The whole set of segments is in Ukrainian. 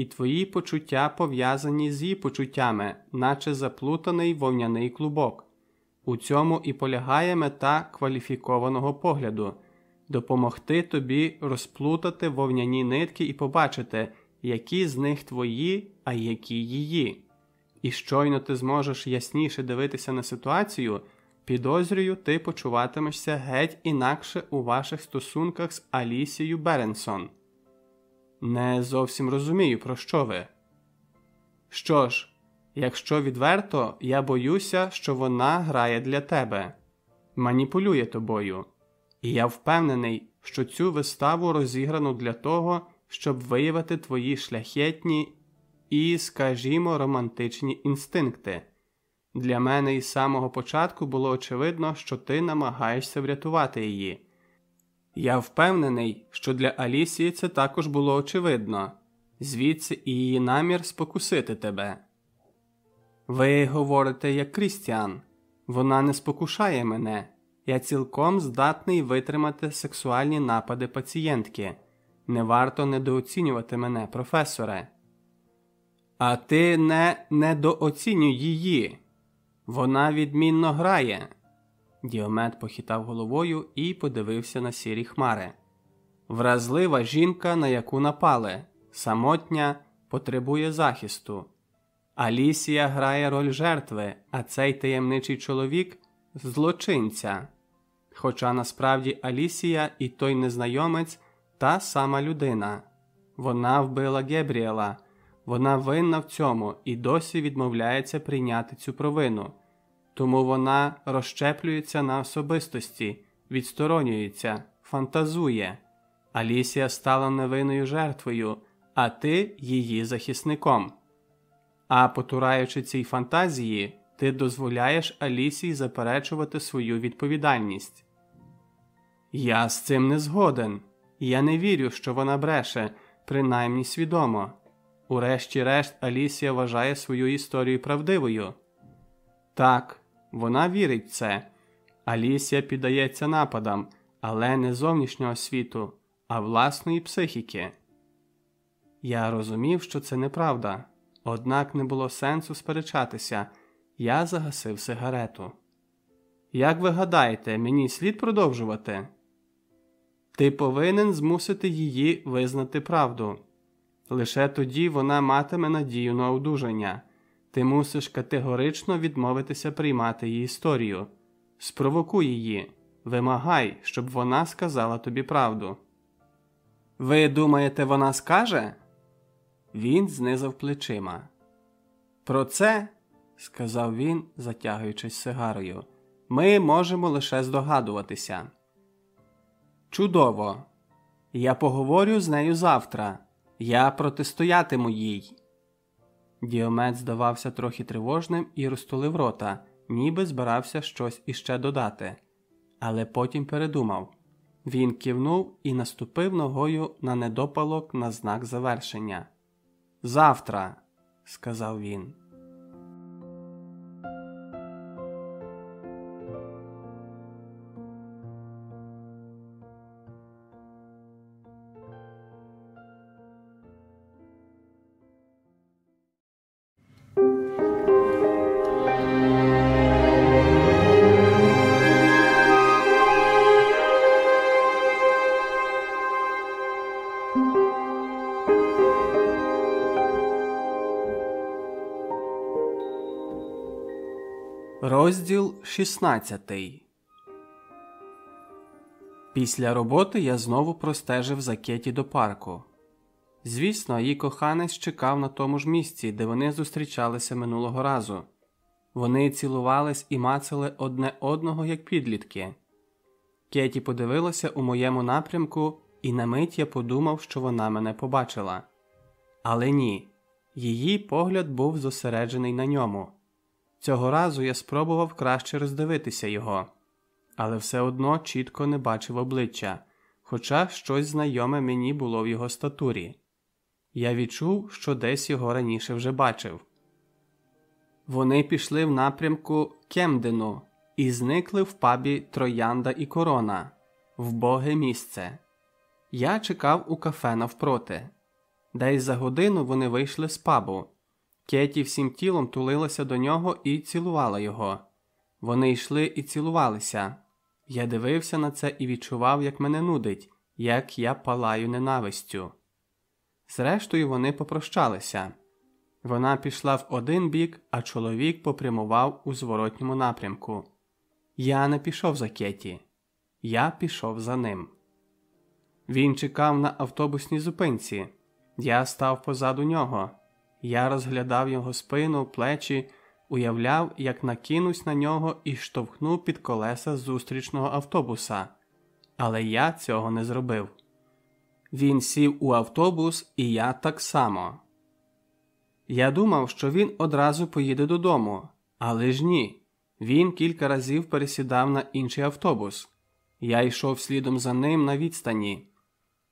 і твої почуття пов'язані з її почуттями, наче заплутаний вовняний клубок. У цьому і полягає мета кваліфікованого погляду допомогти тобі розплутати вовняні нитки і побачити, які з них твої, а які її. І щойно ти зможеш ясніше дивитися на ситуацію, підозрюю, ти почуватимешся геть інакше у ваших стосунках з Алісією Беренсон. Не зовсім розумію, про що ви. Що ж, якщо відверто, я боюся, що вона грає для тебе, маніпулює тобою, і я впевнений, що цю виставу розіграно для того, щоб виявити твої шляхетні і, скажімо, романтичні інстинкти. Для мене із самого початку було очевидно, що ти намагаєшся врятувати її. Я впевнений, що для Алісії це також було очевидно, звідси і її намір спокусити тебе. Ви говорите як Крістіан, вона не спокушає мене, я цілком здатний витримати сексуальні напади пацієнтки. Не варто недооцінювати мене, професоре. А ти не недооцінюй її. Вона відмінно грає. Діомет похитав головою і подивився на сірі хмари. Вразлива жінка, на яку напали, самотня потребує захисту. Алісія грає роль жертви, а цей таємничий чоловік злочинця. Хоча насправді Алісія і той незнайомець та сама людина. Вона вбила Гебріела, вона винна в цьому і досі відмовляється прийняти цю провину. Тому вона розщеплюється на особистості, відсторонюється, фантазує. Алісія стала невинною жертвою, а ти її захисником. А потураючи цій фантазії, ти дозволяєш Алісії заперечувати свою відповідальність. Я з цим не згоден. Я не вірю, що вона бреше, принаймні свідомо. Урешті-решт, Алісія вважає свою історію правдивою. Так, вона вірить в це. Алісія піддається нападам, але не зовнішнього світу, а власної психіки. Я розумів, що це неправда, однак не було сенсу сперечатися. Я загасив сигарету. Як ви гадаєте, мені слід продовжувати? Ти повинен змусити її визнати правду. Лише тоді вона матиме надію на одужання. Ти мусиш категорично відмовитися приймати її історію. Спровокуй її, вимагай, щоб вона сказала тобі правду. Ви думаєте, вона скаже? Він знизав плечима. Про це, сказав він, затягуючись сигарою, ми можемо лише здогадуватися. Чудово! Я поговорю з нею завтра. Я протистоятиму їй. Діомет здавався трохи тривожним і розтулив рота, ніби збирався щось іще додати, але потім передумав. Він кивнув і наступив ногою на недопалок на знак завершення. Завтра, сказав він. Розділ 16 Після роботи я знову простежив за Кеті до парку. Звісно, її коханець чекав на тому ж місці, де вони зустрічалися минулого разу. Вони цілувались і мацали одне одного, як підлітки. Кеті подивилася у моєму напрямку, і на мить я подумав, що вона мене побачила. Але ні, її погляд був зосереджений на ньому. Цього разу я спробував краще роздивитися його, але все одно чітко не бачив обличчя, хоча щось знайоме мені було в його статурі. Я відчув, що десь його раніше вже бачив. Вони пішли в напрямку Кемдену і зникли в пабі Троянда і Корона, вбоге місце. Я чекав у кафе навпроти. Десь за годину вони вийшли з пабу. Кеті всім тілом тулилася до нього і цілувала його. Вони йшли і цілувалися. Я дивився на це і відчував, як мене нудить, як я палаю ненавистю. Зрештою, вони попрощалися. Вона пішла в один бік, а чоловік попрямував у зворотньому напрямку. Я не пішов за Кеті, я пішов за ним. Він чекав на автобусній зупинці. Я став позаду нього. Я розглядав його спину, плечі, уявляв, як накинусь на нього і штовхну під колеса зустрічного автобуса. Але я цього не зробив. Він сів у автобус, і я так само. Я думав, що він одразу поїде додому, але ж ні. Він кілька разів пересідав на інший автобус. Я йшов слідом за ним на відстані.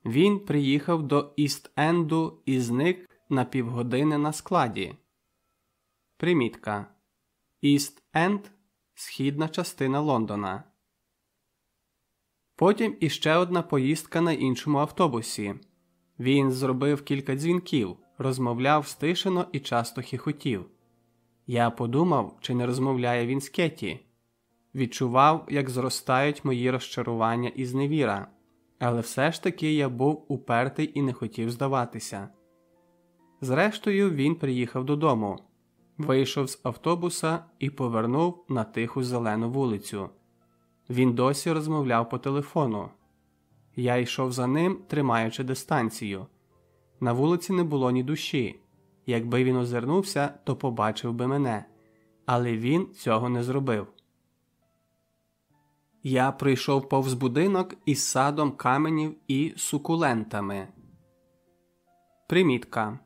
Він приїхав до Іст-Енду і зник на півгодини на складі. Примітка Іст-Енд східна частина Лондона. Потім іще одна поїздка на іншому автобусі. Він зробив кілька дзвінків, розмовляв стишено і часто хихотів. Я подумав, чи не розмовляє він з Кеті. Відчував, як зростають мої розчарування і зневіра, але все ж таки я був упертий і не хотів здаватися. Зрештою, він приїхав додому, вийшов з автобуса і повернув на тиху зелену вулицю. Він досі розмовляв по телефону. Я йшов за ним, тримаючи дистанцію. На вулиці не було ні душі. Якби він озирнувся, то побачив би мене, але він цього не зробив. Я прийшов повз будинок із садом каменів і сукулентами. Примітка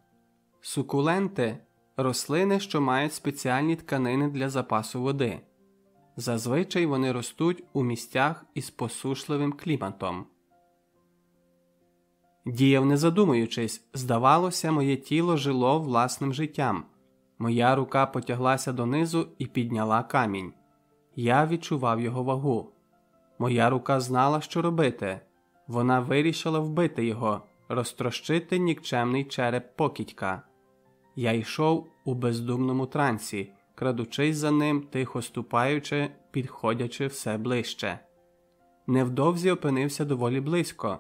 Сукуленти рослини, що мають спеціальні тканини для запасу води. Зазвичай вони ростуть у місцях із посушливим кліматом. Діяв не задумуючись, здавалося, моє тіло жило власним життям. Моя рука потяглася донизу і підняла камінь. Я відчував його вагу. Моя рука знала, що робити. Вона вирішила вбити його, розтрощити нікчемний череп покидька. Я йшов у бездумному трансі, крадучись за ним, тихо ступаючи, підходячи все ближче. Невдовзі опинився доволі близько,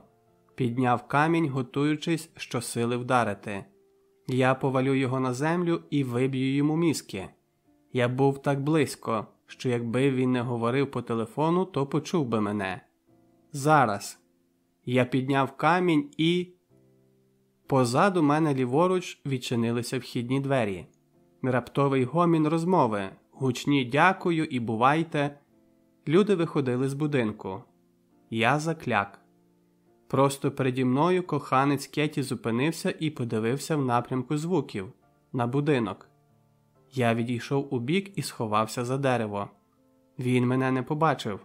підняв камінь, готуючись щосили вдарити. Я повалю його на землю і виб'ю йому мізки. Я був так близько, що якби він не говорив по телефону, то почув би мене. Зараз я підняв камінь і. Позаду мене ліворуч відчинилися вхідні двері. Раптовий гомін розмови, гучні дякую і бувайте. Люди виходили з будинку. Я закляк. Просто переді мною коханець Кеті зупинився і подивився в напрямку звуків на будинок. Я відійшов у бік і сховався за дерево. Він мене не побачив.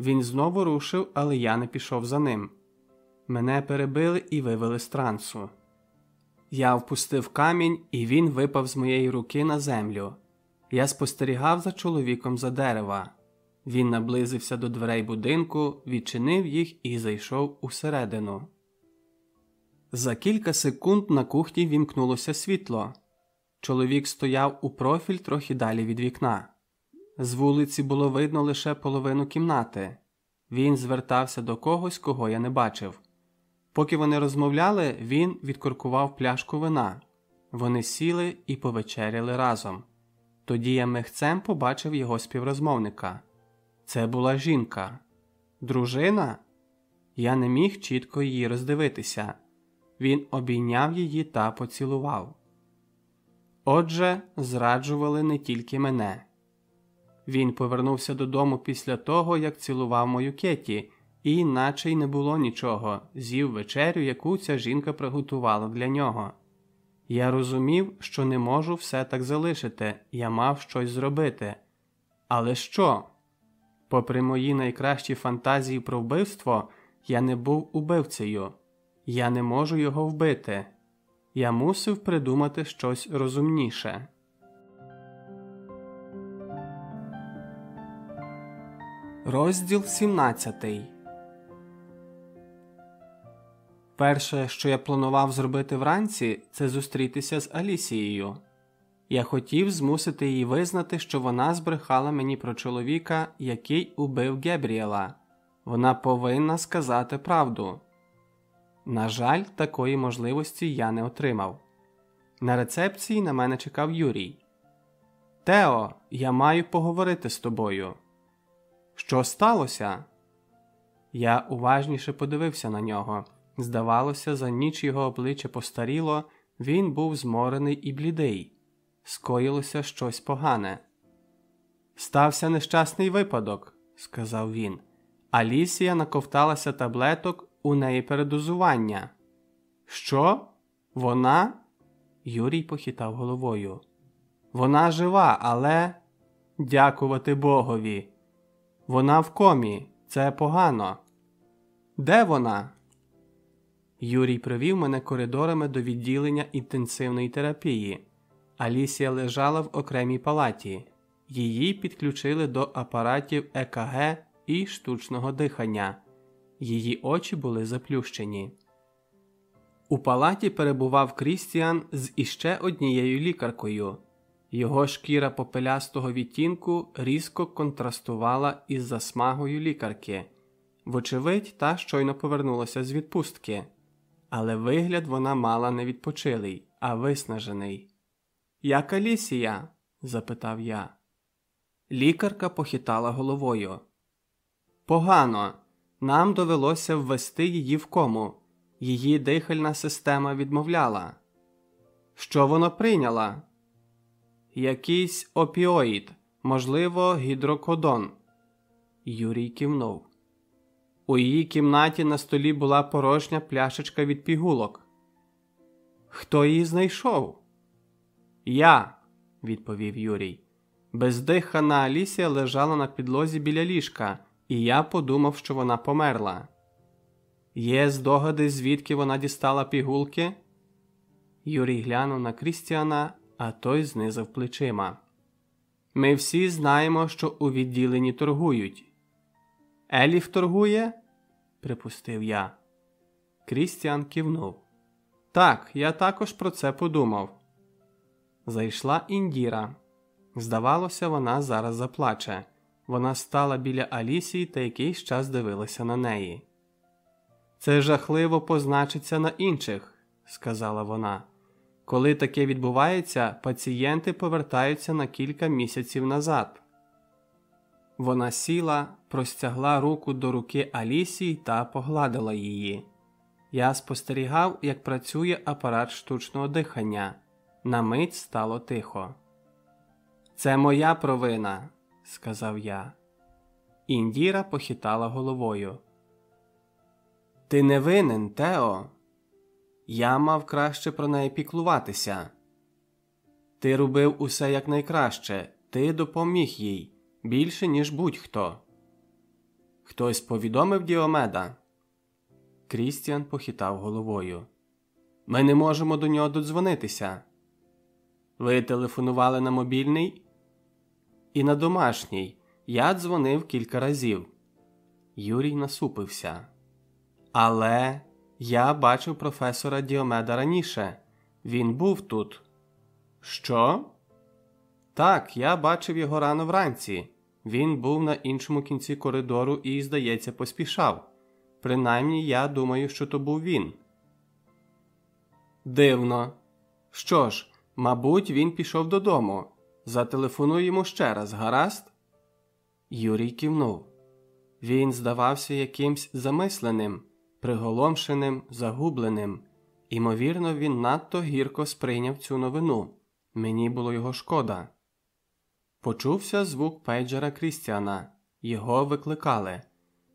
Він знову рушив, але я не пішов за ним. Мене перебили і вивели з трансу. Я впустив камінь, і він випав з моєї руки на землю. Я спостерігав за чоловіком за дерева. Він наблизився до дверей будинку, відчинив їх і зайшов усередину. За кілька секунд на кухні вімкнулося світло. Чоловік стояв у профіль трохи далі від вікна. З вулиці було видно лише половину кімнати. Він звертався до когось, кого я не бачив. Поки вони розмовляли, він відкоркував пляшку вина. Вони сіли і повечеряли разом. Тоді я мехцем побачив його співрозмовника. Це була жінка. Дружина? Я не міг чітко її роздивитися. Він обійняв її та поцілував. Отже, зраджували не тільки мене. Він повернувся додому після того, як цілував мою Кеті, і наче й не було нічого, з'їв вечерю, яку ця жінка приготувала для нього. Я розумів, що не можу все так залишити, я мав щось зробити. Але що? Попри мої найкращі фантазії про вбивство, я не був убивцею, я не можу його вбити. Я мусив придумати щось розумніше. Розділ 17 Перше, що я планував зробити вранці, це зустрітися з Алісією. Я хотів змусити її визнати, що вона збрехала мені про чоловіка, який убив Гебріела. Вона повинна сказати правду. На жаль, такої можливості я не отримав. На рецепції на мене чекав Юрій. Тео, я маю поговорити з тобою. Що сталося? Я уважніше подивився на нього. Здавалося, за ніч його обличчя постаріло, він був зморений і блідий. Скоїлося щось погане. Стався нещасний випадок, сказав він. Алісія наковталася таблеток у неї передозування. Що? Вона? Юрій похитав головою. Вона жива, але дякувати Богові. Вона в комі, це погано. Де вона? Юрій привів мене коридорами до відділення інтенсивної терапії. Алісія лежала в окремій палаті. Її підключили до апаратів ЕКГ і штучного дихання. Її очі були заплющені. У палаті перебував Крістіан з іще однією лікаркою. Його шкіра попелястого відтінку різко контрастувала із засмагою лікарки. Вочевидь, та щойно повернулася з відпустки, але вигляд вона мала не відпочилий, а виснажений. Як Алісія? запитав я. Лікарка похитала головою. Погано. Нам довелося ввести її в кому. Її дихальна система відмовляла. Що воно прийняла? Якийсь опіоїд, можливо, гідрокодон. Юрій кивнув. У її кімнаті на столі була порожня пляшечка від пігулок. Хто її знайшов? Я, відповів Юрій. Бездихана Алісія лежала на підлозі біля ліжка, і я подумав, що вона померла. Є здогади, звідки вона дістала пігулки? Юрій глянув на Крістіана, а той знизав плечима. Ми всі знаємо, що у відділенні торгують. Еліф торгує? припустив я. Крістіан кивнув. Так, я також про це подумав. Зайшла Індіра. Здавалося, вона зараз заплаче. Вона стала біля Алісії та якийсь час дивилася на неї. Це жахливо позначиться на інших, сказала вона. Коли таке відбувається, пацієнти повертаються на кілька місяців назад. Вона сіла, простягла руку до руки Алісії та погладила її. Я спостерігав, як працює апарат штучного дихання. На мить стало тихо. Це моя провина, сказав я. Індіра похитала головою. Ти не винен, Тео. Я мав краще про неї піклуватися. Ти робив усе якнайкраще, ти допоміг їй більше, ніж будь-хто. Хтось повідомив Діомеда. Крістіан похитав головою. Ми не можемо до нього додзвонитися. Ви телефонували на мобільний? І на домашній. Я дзвонив кілька разів. Юрій насупився. Але я бачив професора Діомеда раніше. Він був тут. Що? Так, я бачив його рано вранці. Він був на іншому кінці коридору і, здається, поспішав. Принаймні, я думаю, що то був він. Дивно. Що ж, мабуть, він пішов додому. Зателефоную йому ще раз, гаразд? Юрій кивнув. Він здавався якимсь замисленим, приголомшеним, загубленим. Імовірно, він надто гірко сприйняв цю новину. Мені було його шкода. Почувся звук пейджера Крістіана. Його викликали.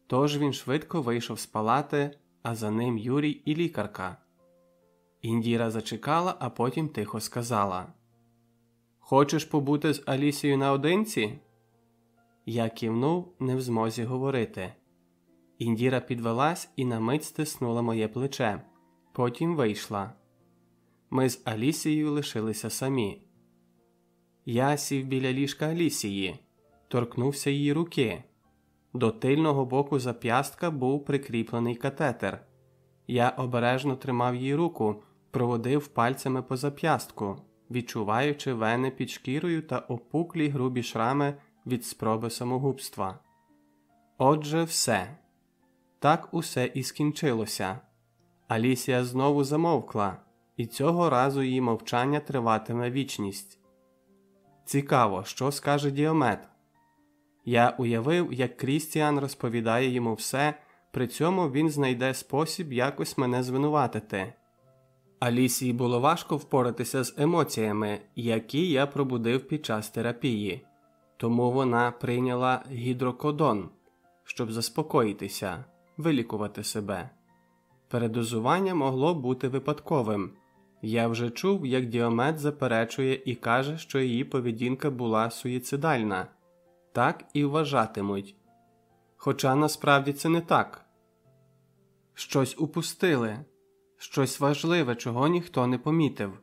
Тож він швидко вийшов з палати, а за ним Юрій і лікарка. Індіра зачекала, а потім тихо сказала: Хочеш побути з Алісією наодинці? Я кивнув, не в змозі говорити. Індіра підвелась і на мить стиснула моє плече. Потім вийшла. Ми з Алісією лишилися самі. Я сів біля ліжка Алісії, торкнувся її руки. До тильного боку зап'ястка був прикріплений катетер. Я обережно тримав її руку, проводив пальцями по зап'ястку, відчуваючи вени під шкірою та опуклі грубі шрами від спроби самогубства. Отже, все. Так усе і скінчилося. Алісія знову замовкла, і цього разу її мовчання триватиме вічність. Цікаво, що скаже Діомет. Я уявив, як Крістіан розповідає йому все, при цьому він знайде спосіб якось мене звинуватити. Алісії було важко впоратися з емоціями, які я пробудив під час терапії, тому вона прийняла гідрокодон, щоб заспокоїтися, вилікувати себе. Передозування могло бути випадковим. Я вже чув, як Діомет заперечує і каже, що її поведінка була суїцидальна, так і вважатимуть. Хоча насправді це не так щось упустили, щось важливе, чого ніхто не помітив.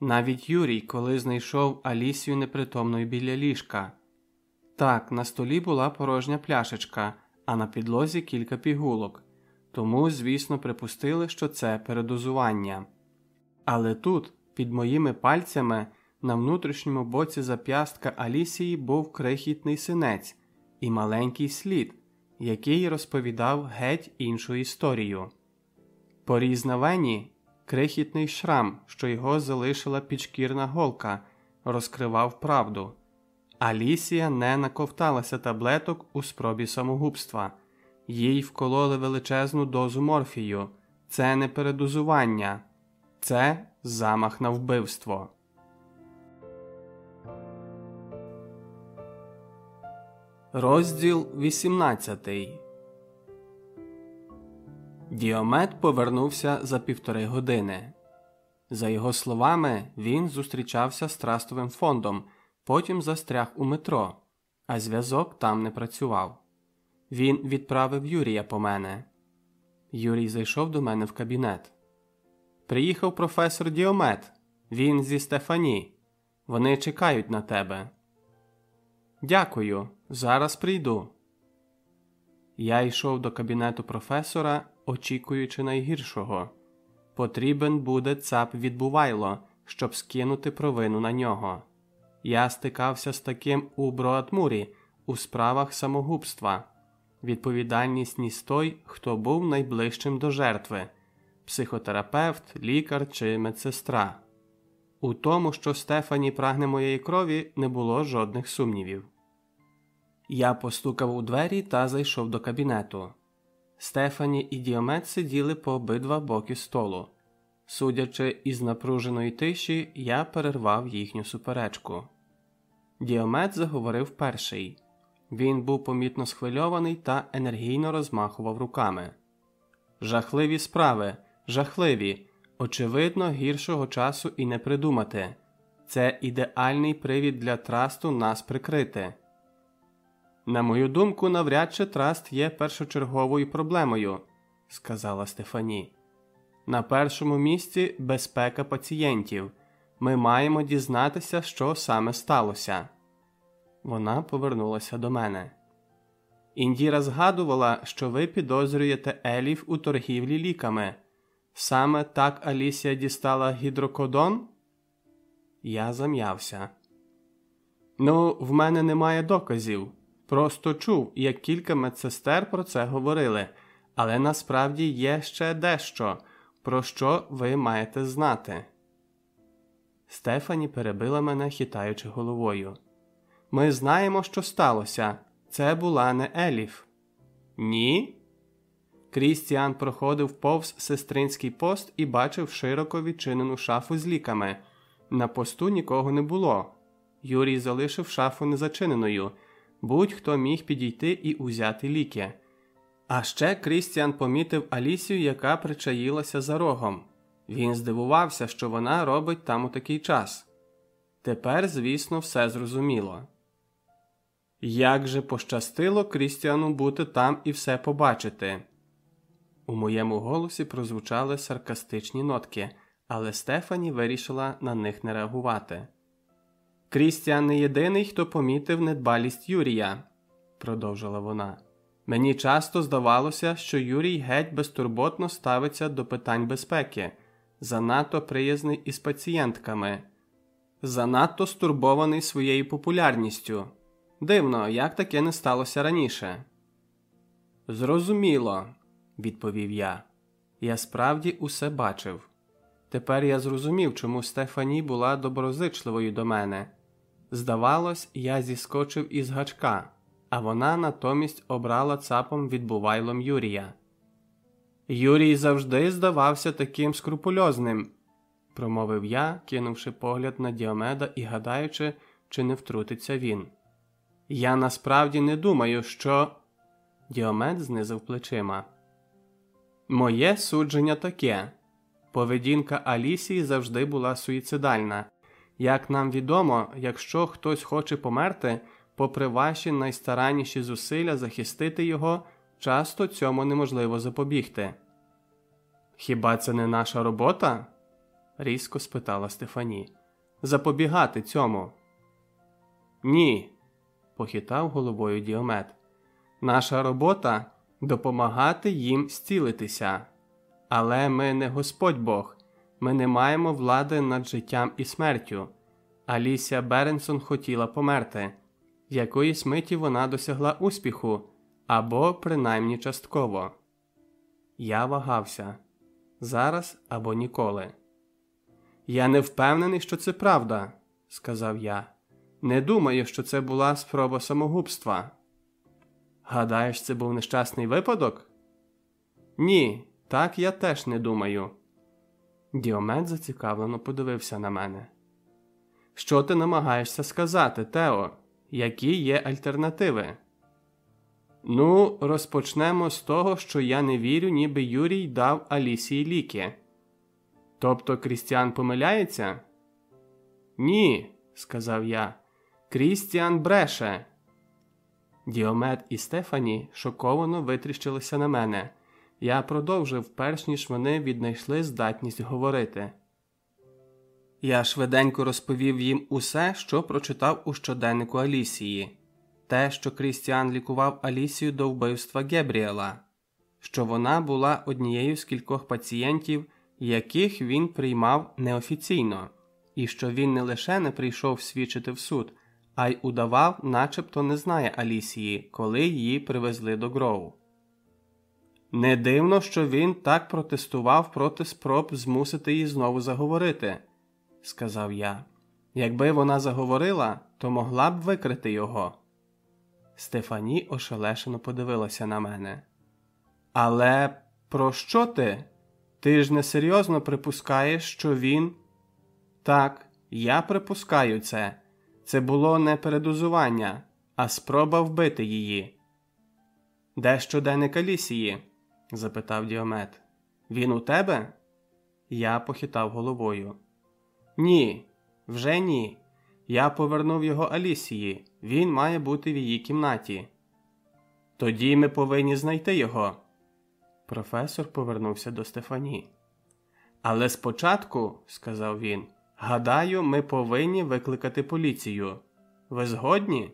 Навіть Юрій, коли знайшов Алісію непритомною біля ліжка. Так, на столі була порожня пляшечка, а на підлозі кілька пігулок, тому, звісно, припустили, що це передозування. Але тут, під моїми пальцями, на внутрішньому боці зап'ястка Алісії був крихітний синець і маленький слід, який розповідав геть іншу історію. Поріз на вені крихітний шрам, що його залишила підшкірна голка, розкривав правду. Алісія не наковталася таблеток у спробі самогубства, їй вкололи величезну дозу морфію. Це не передозування, це замах на вбивство. Розділ 18 Діомет повернувся за півтори години. За його словами, він зустрічався з трастовим фондом, потім застряг у метро, а зв'язок там не працював. Він відправив Юрія по мене. Юрій зайшов до мене в кабінет. Приїхав професор Діомет. Він зі Стефані. Вони чекають на тебе. Дякую. Зараз прийду. Я йшов до кабінету професора, очікуючи найгіршого. Потрібен буде цап відбувайло, щоб скинути провину на нього. Я стикався з таким у Броатмурі у справах самогубства. Відповідальність ніс той, хто був найближчим до жертви психотерапевт, лікар чи медсестра. У тому, що Стефані прагне моєї крові, не було жодних сумнівів. Я постукав у двері та зайшов до кабінету. Стефані і Діомет сиділи по обидва боки столу. Судячи із напруженої тиші, я перервав їхню суперечку. Діомет заговорив перший. Він був помітно схвильований та енергійно розмахував руками. Жахливі справи, жахливі, очевидно, гіршого часу і не придумати. Це ідеальний привід для трасту нас прикрити. На мою думку, навряд чи траст є першочерговою проблемою, сказала Стефані. На першому місці безпека пацієнтів. Ми маємо дізнатися, що саме сталося. Вона повернулася до мене. Індіра згадувала, що ви підозрюєте Елів у торгівлі ліками. Саме так Алісія дістала гідрокодон? Я зам'явся. Ну, в мене немає доказів. Просто чув, як кілька медсестер про це говорили, але насправді є ще дещо, про що ви маєте знати. Стефані перебила мене, хитаючи головою. Ми знаємо, що сталося. Це була не Еліф. Ні. Крістіан проходив повз сестринський пост і бачив широко відчинену шафу з ліками. На посту нікого не було. Юрій залишив шафу незачиненою будь-хто міг підійти і узяти ліки. А ще Крістіан помітив Алісію, яка причаїлася за рогом. Він здивувався, що вона робить там у такий час. Тепер, звісно, все зрозуміло. Як же пощастило Крістіану бути там і все побачити. У моєму голосі прозвучали саркастичні нотки, але Стефані вирішила на них не реагувати. Крістіан не єдиний, хто помітив недбалість Юрія, продовжила вона. Мені часто здавалося, що Юрій геть безтурботно ставиться до питань безпеки, занадто приязний із пацієнтками, занадто стурбований своєю популярністю. Дивно, як таке не сталося раніше. Зрозуміло, відповів я. Я справді усе бачив. Тепер я зрозумів, чому Стефані була доброзичливою до мене. Здавалось, я зіскочив із гачка, а вона натомість обрала цапом відбувайлом Юрія. Юрій завжди здавався таким скрупульозним, промовив я, кинувши погляд на Діомеда і гадаючи, чи не втрутиться він. Я насправді не думаю, що. Діомед знизив плечима. Моє судження таке. Поведінка Алісії завжди була суїцидальна. Як нам відомо, якщо хтось хоче померти, попри ваші найстаранніші зусилля захистити його, часто цьому неможливо запобігти. Хіба це не наша робота? різко спитала Стефані. Запобігати цьому. Ні, похитав головою Діомет. Наша робота допомагати їм зцілитися. Але ми не Господь Бог, ми не маємо влади над життям і смертю. Алісія Беренсон хотіла померти. Якоїсь миті вона досягла успіху або принаймні частково. Я вагався зараз або ніколи. Я не впевнений, що це правда, сказав я. Не думаю, що це була спроба самогубства. Гадаєш, це був нещасний випадок? Ні, так я теж не думаю. Діомет зацікавлено подивився на мене. Що ти намагаєшся сказати, Тео? Які є альтернативи? Ну, розпочнемо з того, що я не вірю, ніби Юрій дав Алісії ліки. Тобто Крістіан помиляється? Ні, сказав я. Крістіан бреше. Діомет і Стефані шоковано витріщилися на мене. Я продовжив, перш ніж вони віднайшли здатність говорити. Я швиденько розповів їм усе, що прочитав у щоденнику Алісії, те, що Крістіан лікував Алісію до вбивства Гебріела, що вона була однією з кількох пацієнтів, яких він приймав неофіційно, і що він не лише не прийшов свідчити в суд, а й удавав, начебто не знає Алісії, коли її привезли до Гроу. Не дивно, що він так протестував проти спроб змусити її знову заговорити, сказав я. Якби вона заговорила, то могла б викрити його. Стефані ошелешено подивилася на мене. Але про що ти? Ти ж несерйозно припускаєш, що він. Так, я припускаю це. Це було не передозування, а спроба вбити її. Де щоденник Алісії? запитав Діомет. Він у тебе? Я похитав головою. Ні, вже ні. Я повернув його Алісії. Він має бути в її кімнаті. Тоді ми повинні знайти його. Професор повернувся до Стефані. Але спочатку, сказав він, гадаю, ми повинні викликати поліцію. Ви згодні?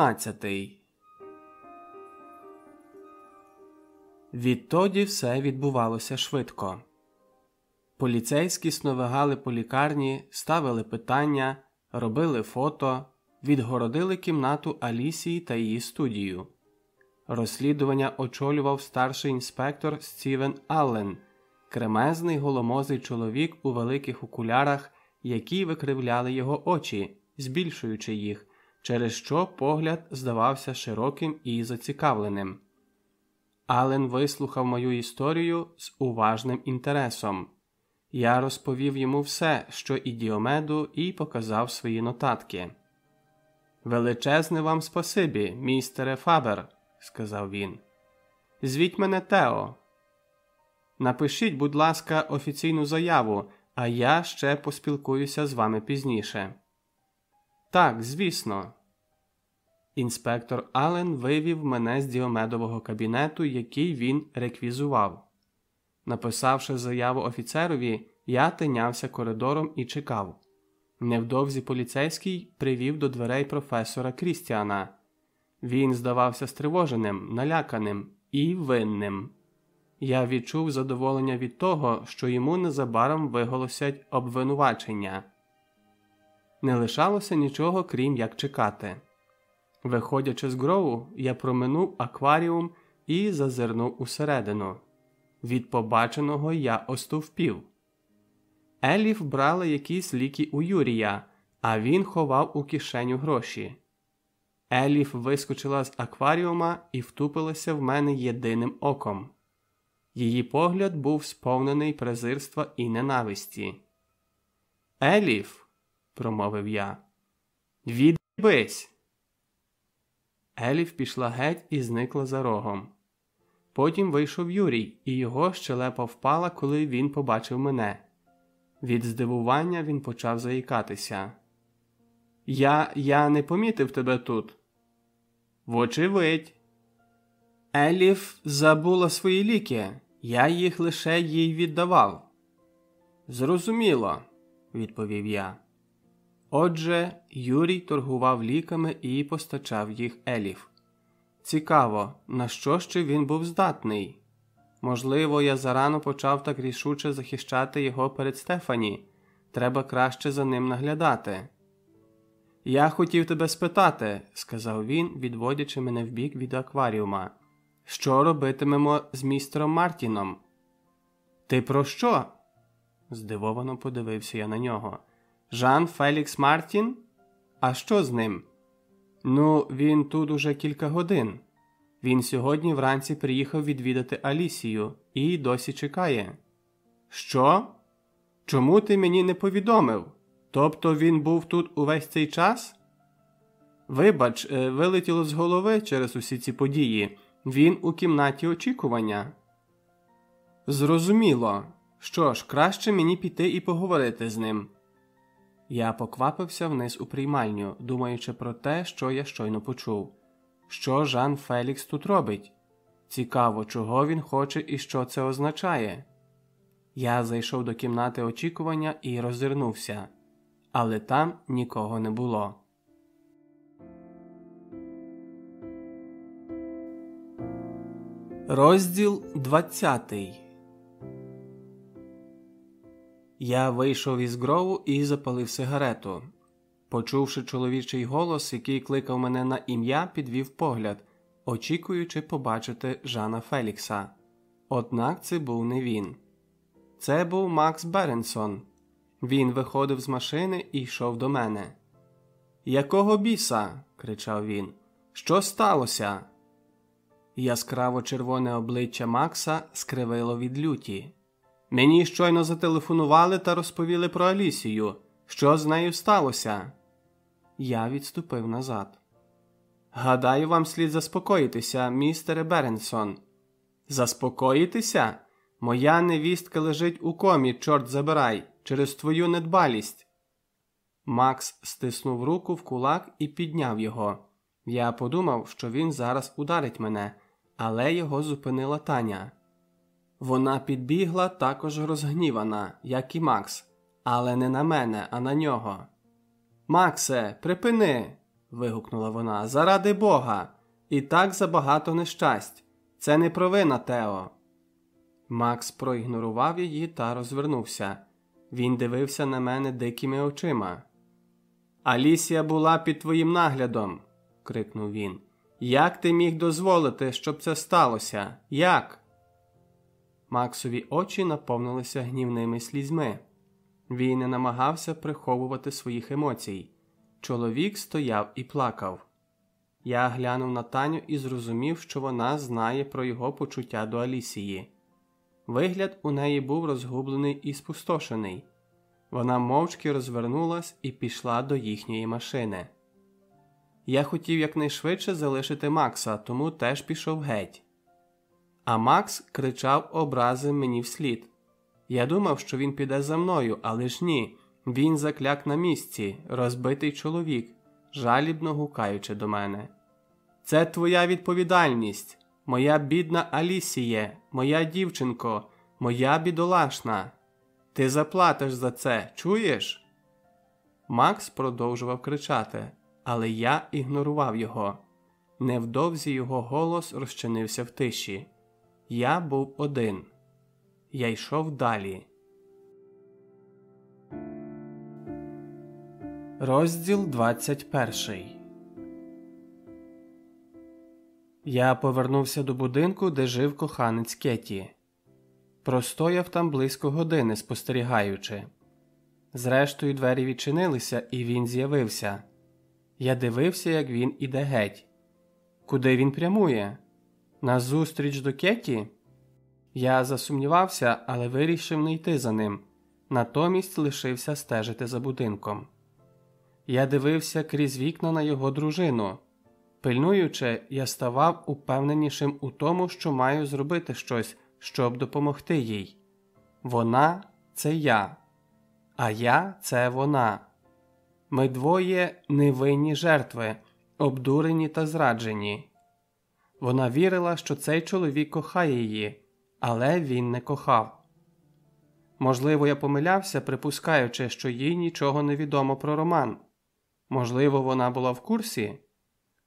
19 Відтоді все відбувалося швидко. Поліцейські сновигали по лікарні, ставили питання, робили фото, відгородили кімнату Алісії та її студію. Розслідування очолював старший інспектор Стівен Аллен, кремезний голомозий чоловік у великих окулярах, які викривляли його очі, збільшуючи їх через що погляд здавався широким і зацікавленим. Ален вислухав мою історію з уважним інтересом. Я розповів йому все, що і Діомеду, і показав свої нотатки. Величезне вам спасибі, містере Фабер, сказав він. Звіть мене Тео. Напишіть, будь ласка, офіційну заяву, а я ще поспілкуюся з вами пізніше. Так, звісно. Інспектор Аллен вивів мене з діомедового кабінету, який він реквізував. Написавши заяву офіцерові, я тинявся коридором і чекав. Невдовзі поліцейський привів до дверей професора Крістіана. Він здавався стривоженим, наляканим і винним. Я відчув задоволення від того, що йому незабаром виголосять обвинувачення. Не лишалося нічого, крім як чекати. Виходячи з грову, я проминув акваріум і зазирнув усередину. Від побаченого я остовпів. Еліф брала якісь ліки у Юрія, а він ховав у кишеню гроші. Еліф вискочила з акваріума і втупилася в мене єдиним оком. Її погляд був сповнений презирства і ненависті. Еліф, промовив я, відбись. Еліф пішла геть і зникла за рогом. Потім вийшов Юрій, і його щелепа впала, коли він побачив мене. Від здивування він почав заїкатися. Я я не помітив тебе тут. Вочевидь. Еліф забула свої ліки, я їх лише їй віддавав. Зрозуміло, відповів я. Отже, Юрій торгував ліками і постачав їх Еліф. Цікаво, на що ще він був здатний. Можливо, я зарано почав так рішуче захищати його перед Стефані. Треба краще за ним наглядати. Я хотів тебе спитати, сказав він, відводячи мене вбік від акваріума. Що робитимемо з містером Мартіном? Ти про що? здивовано подивився я на нього. Жан Фелікс Мартін? А що з ним? Ну, він тут уже кілька годин. Він сьогодні вранці приїхав відвідати Алісію і досі чекає. Що? Чому ти мені не повідомив? Тобто він був тут увесь цей час? Вибач, е, вилетіло з голови через усі ці події. Він у кімнаті очікування. Зрозуміло. Що ж, краще мені піти і поговорити з ним. Я поквапився вниз у приймальню, думаючи про те, що я щойно почув. Що Жан Фелікс тут робить? Цікаво, чого він хоче і що це означає. Я зайшов до кімнати очікування і роззирнувся, але там нікого не було. Розділ 20 Я вийшов із грову і запалив сигарету. Почувши чоловічий голос, який кликав мене на ім'я, підвів погляд, очікуючи побачити Жана Фелікса. Однак це був не він. Це був Макс Беренсон. Він виходив з машини і йшов до мене. Якого біса? кричав він. Що сталося? Яскраво червоне обличчя Макса скривило від люті. Мені щойно зателефонували та розповіли про Алісію. Що з нею сталося? Я відступив назад. Гадаю, вам слід заспокоїтися, містере Беренсон. Заспокоїтися? Моя невістка лежить у комі, чорт забирай, через твою недбалість. Макс стиснув руку в кулак і підняв його. Я подумав, що він зараз ударить мене, але його зупинила Таня. Вона підбігла також розгнівана, як і Макс, але не на мене, а на нього. Максе, припини. вигукнула вона. Заради Бога. І так забагато нещасть. Це не провина Тео. Макс проігнорував її та розвернувся. Він дивився на мене дикими очима. Алісія була під твоїм наглядом, крикнув він. Як ти міг дозволити, щоб це сталося? Як? Максові очі наповнилися гнівними слізьми. Він не намагався приховувати своїх емоцій. Чоловік стояв і плакав. Я глянув на Таню і зрозумів, що вона знає про його почуття до Алісії. Вигляд у неї був розгублений і спустошений. Вона мовчки розвернулась і пішла до їхньої машини. Я хотів якнайшвидше залишити Макса, тому теж пішов геть. А Макс кричав образи мені вслід. Я думав, що він піде за мною, але ж ні. Він закляк на місці, розбитий чоловік, жалібно гукаючи до мене. Це твоя відповідальність, моя бідна Алісіє, моя дівчинко, моя бідолашна. Ти заплатиш за це, чуєш? Макс продовжував кричати, але я ігнорував його. Невдовзі його голос розчинився в тиші. Я був один. Я йшов далі. Розділ 21 Я повернувся до будинку, де жив коханець Кеті. Простояв там близько години, спостерігаючи. Зрештою, двері відчинилися, і він з'явився. Я дивився, як він іде геть. Куди він прямує? Назустріч до Кеті? Я засумнівався, але вирішив не йти за ним. Натомість лишився стежити за будинком. Я дивився крізь вікна на його дружину. Пильнуючи, я ставав упевненішим у тому, що маю зробити щось, щоб допомогти їй. Вона це я, а я це вона. Ми двоє невинні жертви, обдурені та зраджені. Вона вірила, що цей чоловік кохає її, але він не кохав. Можливо, я помилявся, припускаючи, що їй нічого не відомо про роман. Можливо, вона була в курсі.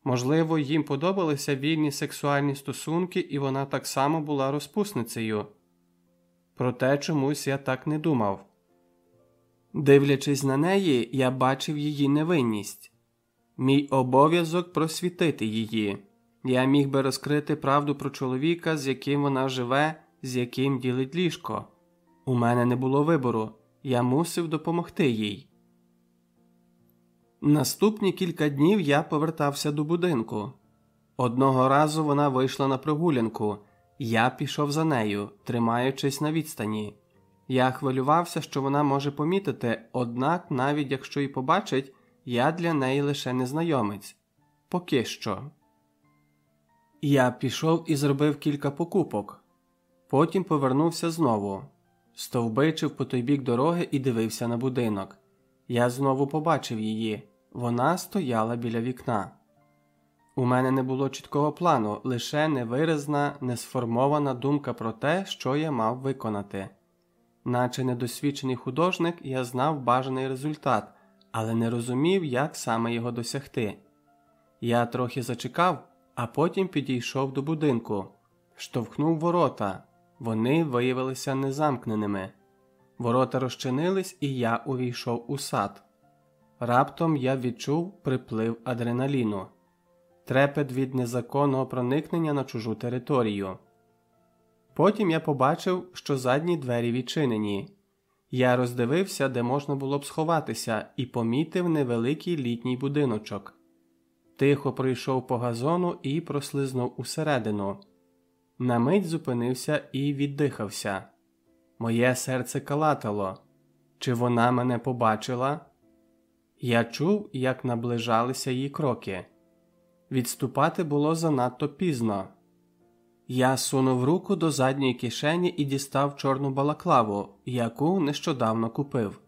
Можливо, їм подобалися вільні сексуальні стосунки, і вона так само була розпусницею. Проте чомусь я так не думав. Дивлячись на неї, я бачив її невинність. Мій обов'язок просвітити її. Я міг би розкрити правду про чоловіка, з яким вона живе, з яким ділить ліжко. У мене не було вибору, я мусив допомогти їй. Наступні кілька днів я повертався до будинку. Одного разу вона вийшла на прогулянку, я пішов за нею, тримаючись на відстані. Я хвилювався, що вона може помітити, однак, навіть якщо і побачить, я для неї лише незнайомець. Поки що. Я пішов і зробив кілька покупок. Потім повернувся знову, стовбичив по той бік дороги і дивився на будинок. Я знову побачив її. Вона стояла біля вікна. У мене не було чіткого плану, лише невиразна, несформована думка про те, що я мав виконати. Наче недосвідчений художник, я знав бажаний результат, але не розумів, як саме його досягти. Я трохи зачекав, а потім підійшов до будинку, штовхнув ворота. Вони виявилися незамкненими. Ворота розчинились, і я увійшов у сад. Раптом я відчув приплив адреналіну, трепет від незаконного проникнення на чужу територію. Потім я побачив, що задні двері відчинені. Я роздивився, де можна було б сховатися, і помітив невеликий літній будиночок. Тихо пройшов по газону і прослизнув усередину. На мить зупинився і віддихався. Моє серце калатало. Чи вона мене побачила? Я чув, як наближалися її кроки. Відступати було занадто пізно. Я сунув руку до задньої кишені і дістав чорну балаклаву, яку нещодавно купив,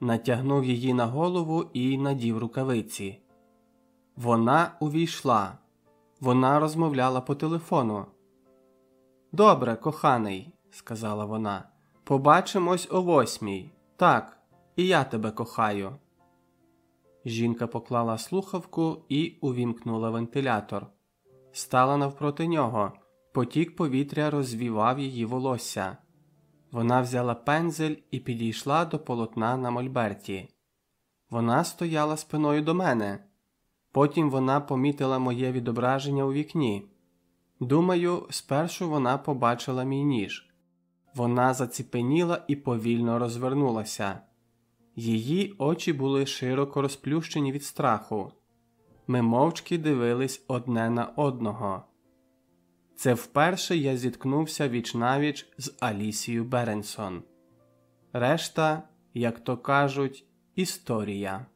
натягнув її на голову і надів рукавиці. Вона увійшла, вона розмовляла по телефону. Добре, коханий, сказала вона, побачимось о восьмій. Так, і я тебе кохаю. Жінка поклала слухавку і увімкнула вентилятор. Стала навпроти нього. Потік повітря розвівав її волосся. Вона взяла пензель і підійшла до полотна на мольберті. Вона стояла спиною до мене. Потім вона помітила моє відображення у вікні. Думаю, спершу вона побачила мій ніж. Вона заціпеніла і повільно розвернулася. Її очі були широко розплющені від страху. Ми мовчки дивились одне на одного. Це вперше я зіткнувся вічнавіч з Алісією Беренсон. Решта, як то кажуть, історія.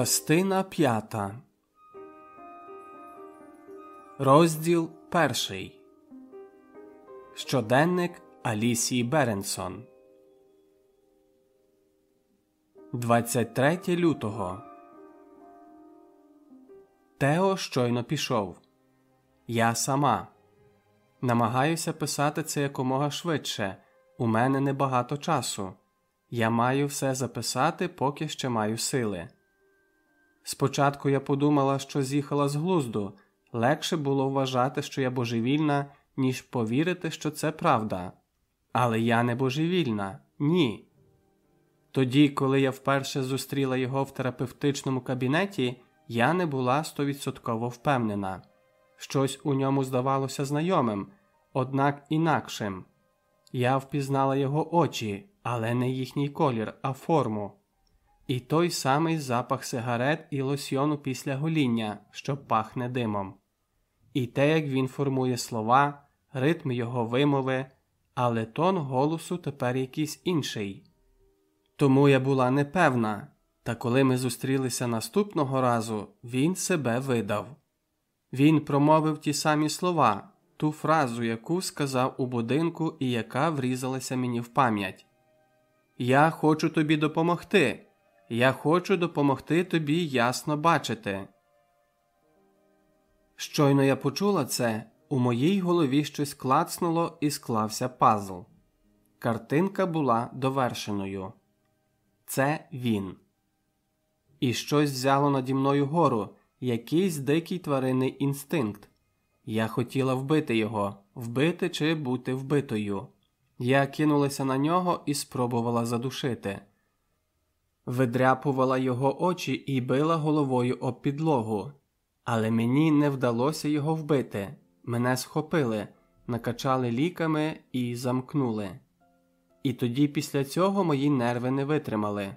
Частина п'ята. Розділ перший. Щоденник Алісії Беренсон. 23 лютого. Тео щойно пішов. Я сама. Намагаюся писати це якомога швидше. У мене небагато часу. Я маю все записати, поки ще маю сили. Спочатку я подумала, що з'їхала з глузду, легше було вважати, що я божевільна, ніж повірити, що це правда. Але я не божевільна, ні. Тоді, коли я вперше зустріла його в терапевтичному кабінеті, я не була стовідсотково впевнена. Щось у ньому здавалося знайомим, однак інакшим. Я впізнала його очі, але не їхній колір, а форму і той самий запах сигарет і лосьйону після гоління, що пахне димом, і те, як він формує слова, ритм його вимови, але тон голосу тепер якийсь інший. Тому я була непевна, та коли ми зустрілися наступного разу, він себе видав. Він промовив ті самі слова, ту фразу, яку сказав у будинку і яка врізалася мені в пам'ять. Я хочу тобі допомогти. Я хочу допомогти тобі ясно бачити. Щойно я почула це, у моїй голові щось клацнуло і склався пазл. Картинка була довершеною. Це він. І щось взяло наді мною гору, якийсь дикий тваринний інстинкт. Я хотіла вбити його, вбити чи бути вбитою. Я кинулася на нього і спробувала задушити видряпувала його очі і била головою об підлогу, але мені не вдалося його вбити. Мене схопили, накачали ліками і замкнули. І тоді після цього мої нерви не витримали.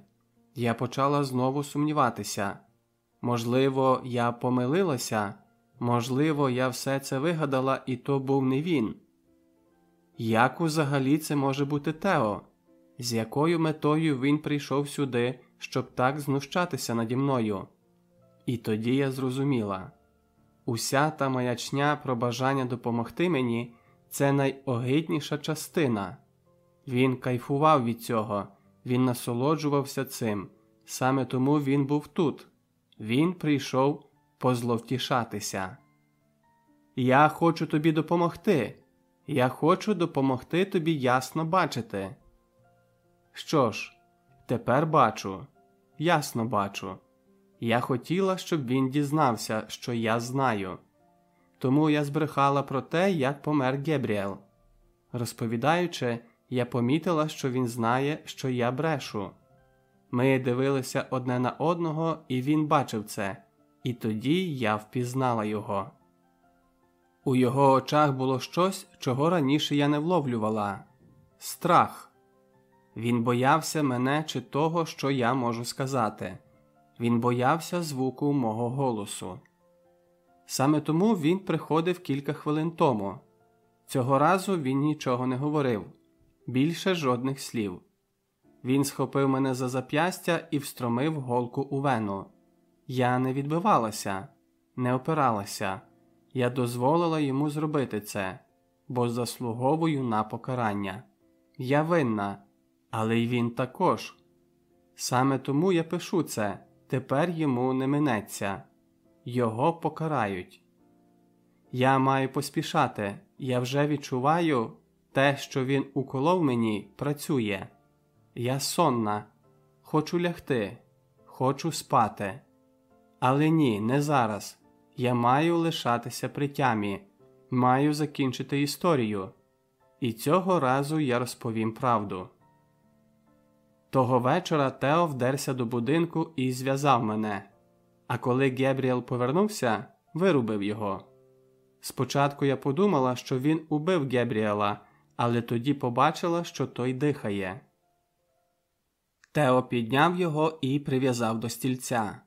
Я почала знову сумніватися. Можливо, я помилилася, можливо, я все це вигадала, і то був не він. Як взагалі це може бути Тео? З якою метою він прийшов сюди, щоб так знущатися наді мною. І тоді я зрозуміла уся та маячня про бажання допомогти мені це найогидніша частина. Він кайфував від цього, він насолоджувався цим, саме тому він був тут. Він прийшов позловтішатися. Я хочу тобі допомогти. Я хочу допомогти тобі ясно бачити. Що ж, тепер бачу, ясно бачу. Я хотіла, щоб він дізнався, що я знаю. Тому я збрехала про те, як помер Гебріел. Розповідаючи, я помітила, що він знає, що я брешу. Ми дивилися одне на одного, і він бачив це, і тоді я впізнала його. У його очах було щось, чого раніше я не вловлювала страх. Він боявся мене чи того, що я можу сказати. Він боявся звуку мого голосу. Саме тому він приходив кілька хвилин тому. Цього разу він нічого не говорив, більше жодних слів. Він схопив мене за зап'ястя і встромив голку у вену. Я не відбивалася, не опиралася. Я дозволила йому зробити це, бо заслуговую на покарання. Я винна але й він також. Саме тому я пишу це тепер йому не минеться, його покарають. Я маю поспішати, я вже відчуваю те, що він уколов мені, працює. Я сонна, хочу лягти, хочу спати. Але ні, не зараз. Я маю лишатися при тямі, маю закінчити історію. І цього разу я розповім правду. Того вечора Тео вдерся до будинку і зв'язав мене, а коли Гебріел повернувся, вирубив його. Спочатку я подумала, що він убив Гебріела, але тоді побачила, що той дихає. Тео підняв його і прив'язав до стільця.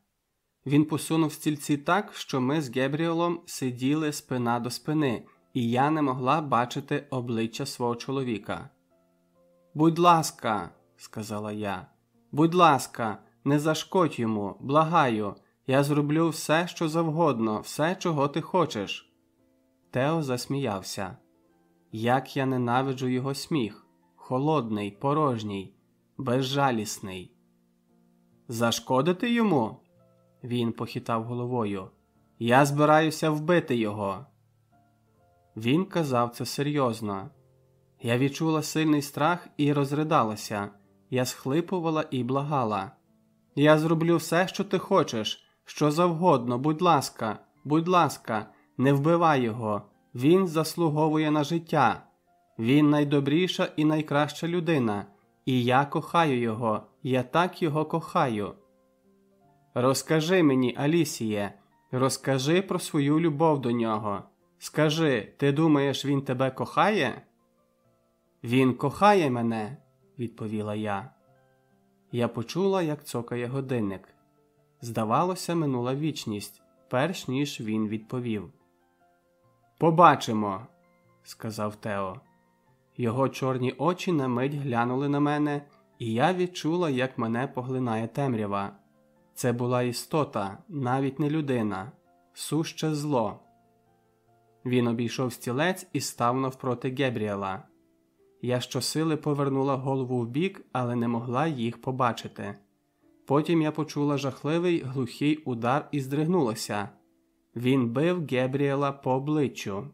Він посунув стільці так, що ми з Гебріелом сиділи спина до спини, і я не могла бачити обличчя свого чоловіка. Будь ласка, сказала я, будь ласка, не зашкодь йому, благаю, я зроблю все, що завгодно, все, чого ти хочеш. Тео засміявся. Як я ненавиджу його сміх, холодний, порожній, безжалісний. Зашкодити йому? Він похитав головою. Я збираюся вбити його. Він казав це серйозно. Я відчула сильний страх і розридалася. Я схлипувала і благала. Я зроблю все, що ти хочеш, що завгодно, будь ласка, будь ласка, не вбивай його. Він заслуговує на життя. Він найдобріша і найкраща людина, і я кохаю його, я так його кохаю. Розкажи мені, Алісіє, розкажи про свою любов до нього. Скажи, ти думаєш, він тебе кохає? Він кохає мене, відповіла я. Я почула, як цокає годинник. Здавалося, минула вічність, перш ніж він відповів. Побачимо, сказав Тео. Його чорні очі на мить глянули на мене, і я відчула, як мене поглинає темрява. Це була істота, навіть не людина, суще зло. Він обійшов стілець і став навпроти Гебріела. Я щосили повернула голову вбік, але не могла їх побачити. Потім я почула жахливий глухий удар і здригнулася. Він бив Гебріела по обличчю.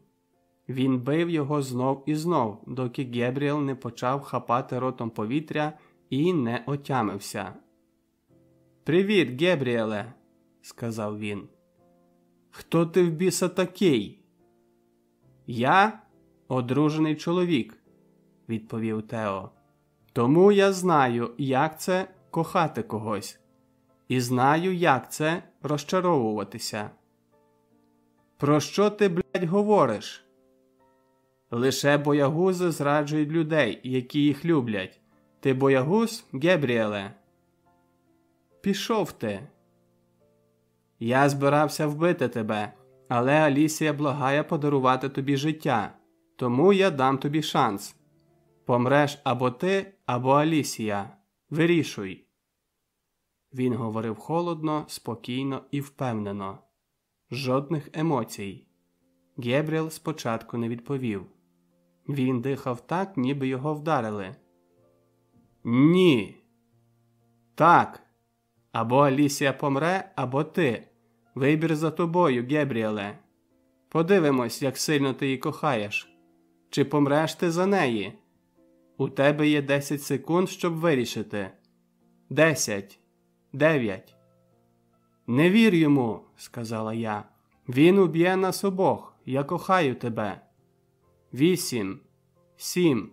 Він бив його знов і знов, доки Гебріел не почав хапати ротом повітря і не отямився. Привіт, Гебріеле, сказав він. Хто ти в біса такий? Я одружений чоловік, відповів Тео. Тому я знаю, як це кохати когось, і знаю, як це розчаровуватися. Про що ти, блядь, говориш? Лише боягузи зраджують людей, які їх люблять. Ти боягуз, Гебріеле? Пішов ти. Я збирався вбити тебе, але Алісія благає подарувати тобі життя, тому я дам тобі шанс. Помреш або ти, або Алісія. Вирішуй. Він говорив холодно, спокійно і впевнено. Жодних емоцій. Гебріел спочатку не відповів. Він дихав так, ніби його вдарили. Ні. Так. Або Алісія помре, або ти. Вибір за тобою, Гебріеле. Подивимось, як сильно ти її кохаєш. Чи помреш ти за неї? У тебе є 10 секунд, щоб вирішити. Десять. Дев'ять. Не вір йому, сказала я. Він уб'є нас обох. Я кохаю тебе. Вісім. Сім.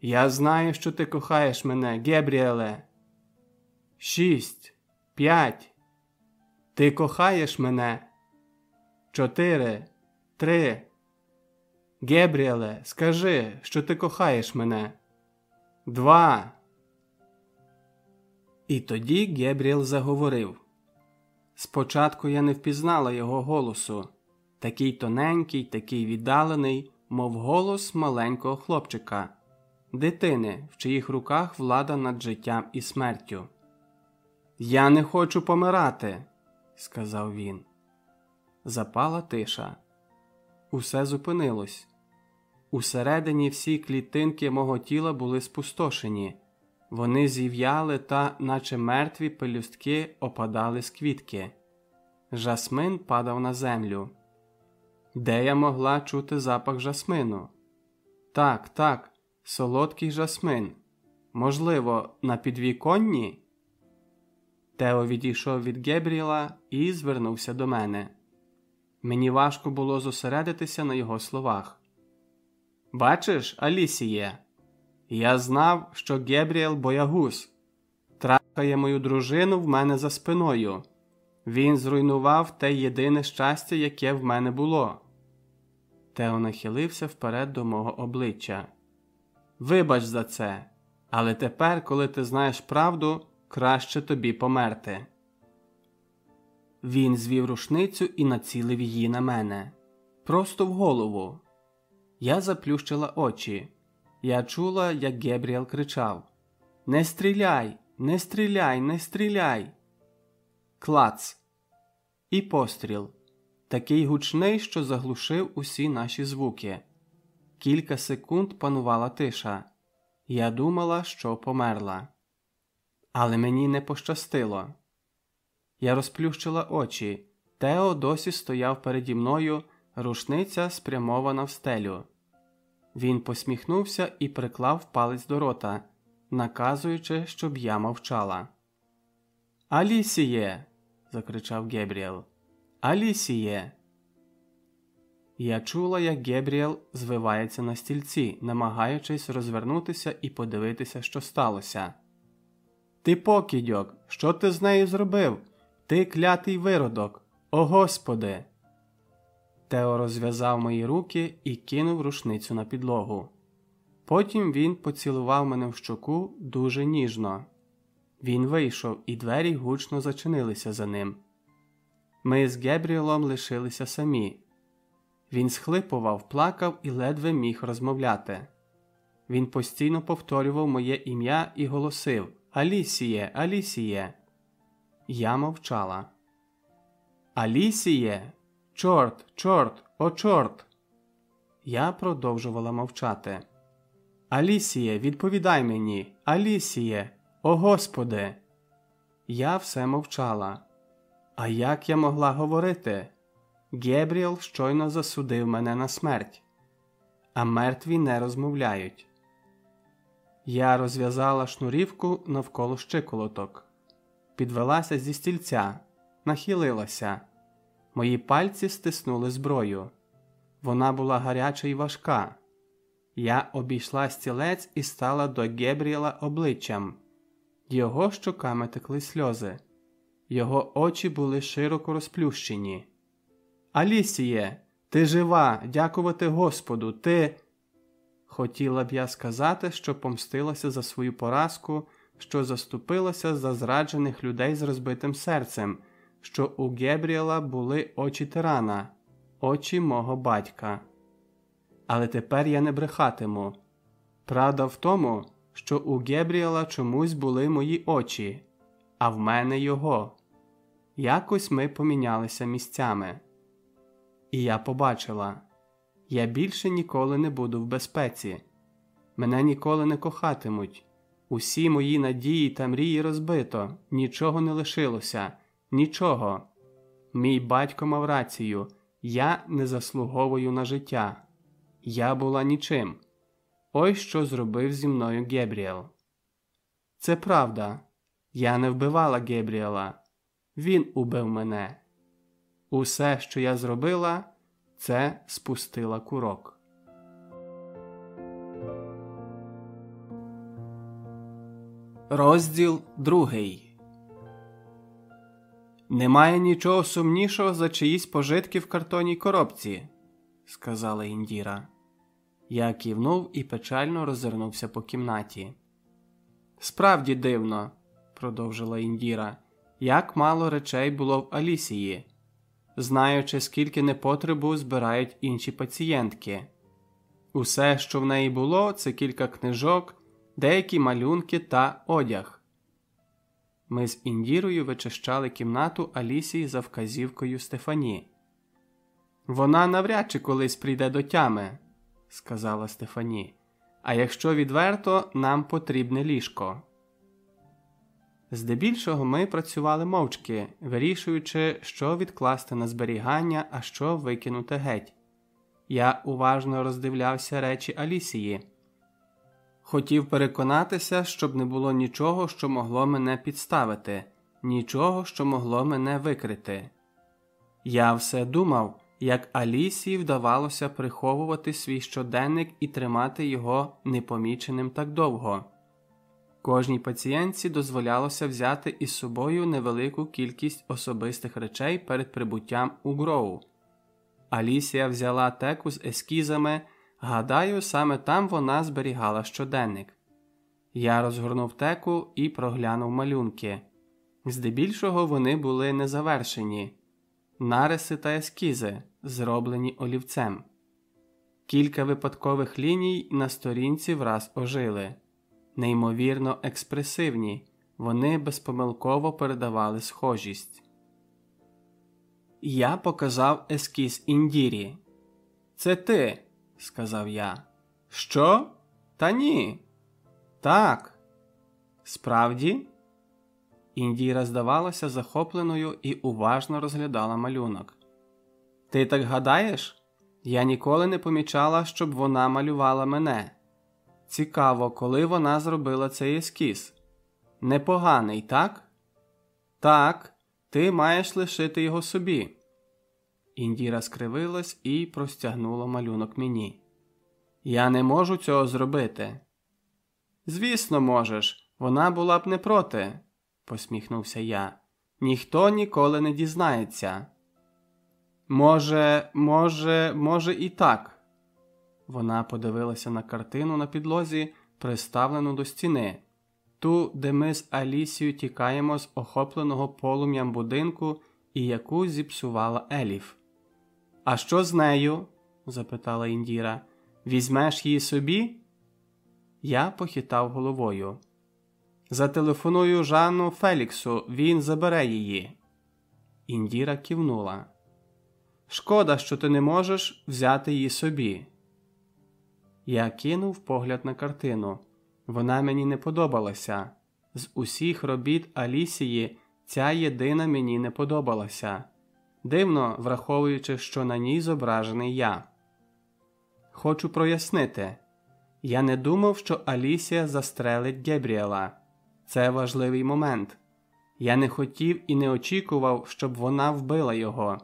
Я знаю, що ти кохаєш мене, Гебріеле. Шість. П'ять. Ти кохаєш мене. Чотири. Три. Гебріеле, скажи, що ти кохаєш мене. Два. І тоді Гебріел заговорив. Спочатку я не впізнала його голосу такий тоненький, такий віддалений, мов голос маленького хлопчика, дитини, в чиїх руках влада над життям і смертю. Я не хочу помирати, сказав він. Запала тиша. Усе зупинилось. Усередині всі клітинки мого тіла були спустошені, вони зів'яли та, наче мертві пелюстки, опадали з квітки. Жасмин падав на землю. Де я могла чути запах жасмину? Так, так, солодкий жасмин. Можливо, на підвіконні? Тео відійшов від Гебріла і звернувся до мене. Мені важко було зосередитися на його словах. Бачиш, Алісіє, я знав, що Гебріел боягуз, трахає мою дружину в мене за спиною. Він зруйнував те єдине щастя, яке в мене було. Тео нахилився вперед до мого обличчя. Вибач за це, але тепер, коли ти знаєш правду, краще тобі померти. Він звів рушницю і націлив її на мене. просто в голову. Я заплющила очі. Я чула, як Гебріел кричав: Не стріляй, не стріляй, не стріляй. Клац. І постріл. Такий гучний, що заглушив усі наші звуки. Кілька секунд панувала тиша. Я думала, що померла. Але мені не пощастило. Я розплющила очі. Тео досі стояв переді мною, рушниця спрямована в стелю. Він посміхнувся і приклав палець до рота, наказуючи, щоб я мовчала. Алісіє. закричав Гебріел. Алісіє. Я чула, як Гебріел звивається на стільці, намагаючись розвернутися і подивитися, що сталося. Ти покидьок, що ти з нею зробив? Ти клятий виродок. О Господи! Тео розв'язав мої руки і кинув рушницю на підлогу. Потім він поцілував мене в щоку дуже ніжно. Він вийшов, і двері гучно зачинилися за ним. Ми з Гебріелом лишилися самі. Він схлипував, плакав і ледве міг розмовляти. Він постійно повторював моє ім'я і голосив Алісіє, Алісіє. Я мовчала. Алісіє, чорт, чорт, о чорт. Я продовжувала мовчати. Алісіє, відповідай мені, Алісіє, о Господи. Я все мовчала. А як я могла говорити? Гебріел щойно засудив мене на смерть, а мертві не розмовляють. Я розв'язала шнурівку навколо щиколоток, підвелася зі стільця, нахилилася. Мої пальці стиснули зброю. Вона була гаряча і важка. Я обійшла стілець і стала до Гебріела обличчям. Його щоками текли сльози, його очі були широко розплющені. Алісіє, ти жива, дякувати Господу, ти. Хотіла б я сказати, що помстилася за свою поразку, що заступилася за зраджених людей з розбитим серцем, що у Гебріела були очі тирана, очі мого батька. Але тепер я не брехатиму. Правда в тому, що у Гебріела чомусь були мої очі, а в мене його. Якось ми помінялися місцями. І я побачила я більше ніколи не буду в безпеці, мене ніколи не кохатимуть. Усі мої надії та мрії розбито, нічого не лишилося, нічого. Мій батько мав рацію, я не заслуговую на життя. Я була нічим. Ось що зробив зі мною Гебріел. Це правда. Я не вбивала Гебріела. Він убив мене. Усе, що я зробила, це спустила курок. Розділ другий. Немає нічого сумнішого за чиїсь пожитки в картонній коробці, сказала Індіра. Я кивнув і печально роззирнувся по кімнаті. Справді дивно, продовжила Індіра, як мало речей було в Алісії знаючи, скільки непотребу збирають інші пацієнтки. Усе, що в неї було, це кілька книжок, деякі малюнки та одяг. Ми з Індірою вичищали кімнату Алісії за вказівкою Стефані. Вона навряд чи колись прийде до тями, сказала Стефані. А якщо відверто, нам потрібне ліжко. Здебільшого ми працювали мовчки, вирішуючи, що відкласти на зберігання, а що викинути геть. Я уважно роздивлявся речі Алісії. Хотів переконатися, щоб не було нічого, що могло мене підставити, нічого, що могло мене викрити. Я все думав, як Алісії вдавалося приховувати свій щоденник і тримати його непоміченим так довго. Кожній пацієнтці дозволялося взяти із собою невелику кількість особистих речей перед прибуттям у Гроу. Алісія взяла теку з ескізами, гадаю, саме там вона зберігала щоденник. Я розгорнув теку і проглянув малюнки. Здебільшого вони були незавершені, нариси та ескізи, зроблені олівцем. Кілька випадкових ліній на сторінці враз ожили, неймовірно експресивні, вони безпомилково передавали схожість. Я показав ескіз індірі. Це ти, сказав я. Що? Та ні. Так. Справді? Індіра здавалася захопленою і уважно розглядала малюнок. Ти так гадаєш? Я ніколи не помічала, щоб вона малювала мене. Цікаво, коли вона зробила цей ескіз. Непоганий, так? Так, ти маєш лишити його собі. Індіра скривилась і простягнула малюнок мені. Я не можу цього зробити. Звісно, можеш, вона була б не проти, посміхнувся я. Ніхто ніколи не дізнається. Може, може, може, і так. Вона подивилася на картину на підлозі, приставлену до стіни, ту, де ми з Алісією тікаємо з охопленого полум'ям будинку і яку зіпсувала Еліф. А що з нею? запитала Індіра. Візьмеш її собі? Я похитав головою. Зателефоную Жанну Феліксу, він забере її. Індіра кивнула. Шкода, що ти не можеш взяти її собі. Я кинув погляд на картину. Вона мені не подобалася. З усіх робіт Алісії ця єдина мені не подобалася. Дивно, враховуючи, що на ній зображений я. Хочу прояснити я не думав, що Алісія застрелить Гебріела. Це важливий момент. Я не хотів і не очікував, щоб вона вбила його.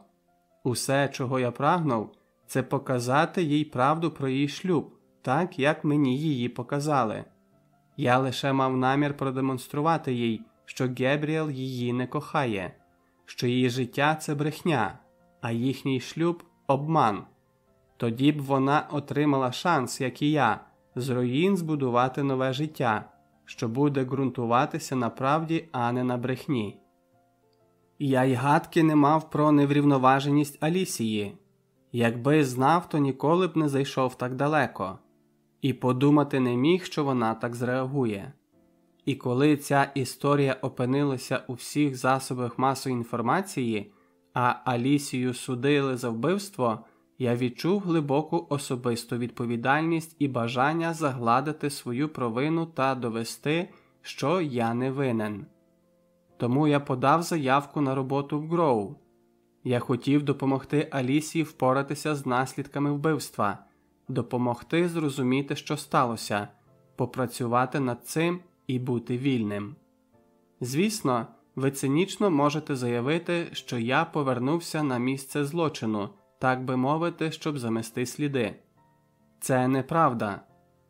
Усе, чого я прагнув, це показати їй правду про її шлюб, так як мені її показали. Я лише мав намір продемонструвати їй, що Гебріел її не кохає, що її життя це брехня, а їхній шлюб обман. Тоді б вона отримала шанс, як і я, з руїн збудувати нове життя, що буде ґрунтуватися на правді, а не на брехні. Я й гадки не мав про неврівноваженість Алісії. Якби знав, то ніколи б не зайшов так далеко, і подумати не міг, що вона так зреагує. І коли ця історія опинилася у всіх засобах масової інформації, а Алісію судили за вбивство, я відчув глибоку особисту відповідальність і бажання загладити свою провину та довести, що я не винен. Тому я подав заявку на роботу в Гроу. Я хотів допомогти Алісії впоратися з наслідками вбивства, допомогти зрозуміти, що сталося, попрацювати над цим і бути вільним. Звісно, ви цинічно можете заявити, що я повернувся на місце злочину, так би мовити, щоб замести сліди. Це неправда.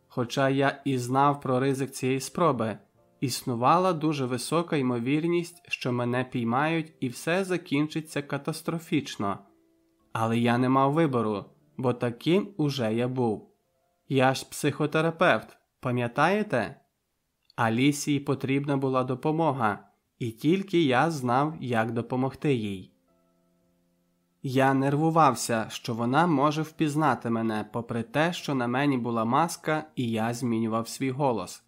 Хоча я і знав про ризик цієї спроби, існувала дуже висока ймовірність, що мене піймають і все закінчиться катастрофічно. Але я не мав вибору, бо таким уже я був. Я ж психотерапевт, пам'ятаєте? Алісії потрібна була допомога, і тільки я знав, як допомогти їй. Я нервувався, що вона може впізнати мене, попри те, що на мені була маска, і я змінював свій голос.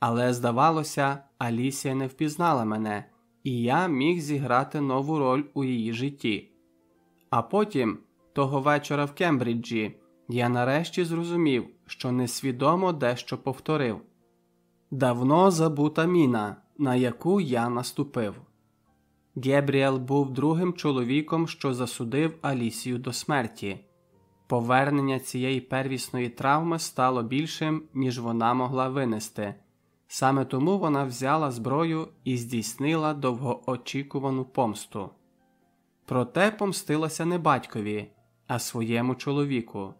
Але, здавалося, Алісія не впізнала мене, і я міг зіграти нову роль у її житті. А потім, того вечора в Кембриджі, я нарешті зрозумів, що несвідомо дещо повторив давно забута міна, на яку я наступив. Гебріел був другим чоловіком, що засудив Алісію до смерті. Повернення цієї первісної травми стало більшим, ніж вона могла винести. Саме тому вона взяла зброю і здійснила довгоочікувану помсту. Проте помстилася не батькові, а своєму чоловіку.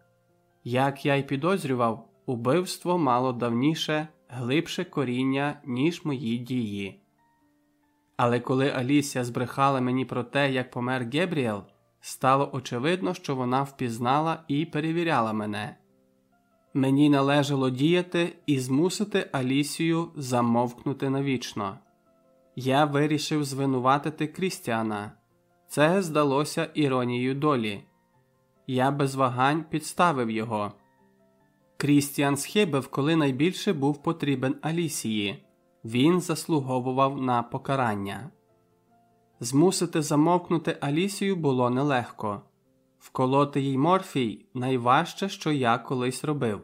Як я й підозрював, убивство мало давніше, глибше коріння, ніж мої дії. Але коли Алісія збрехала мені про те, як помер Гебріел, стало очевидно, що вона впізнала і перевіряла мене. Мені належало діяти і змусити Алісію замовкнути навічно. Я вирішив звинуватити Крістіана. Це здалося іронією долі. я без вагань підставив його. Крістіан схибив, коли найбільше був потрібен Алісії. Він заслуговував на покарання. Змусити замовкнути Алісію було нелегко. Вколоти їй морфій найважче, що я колись робив.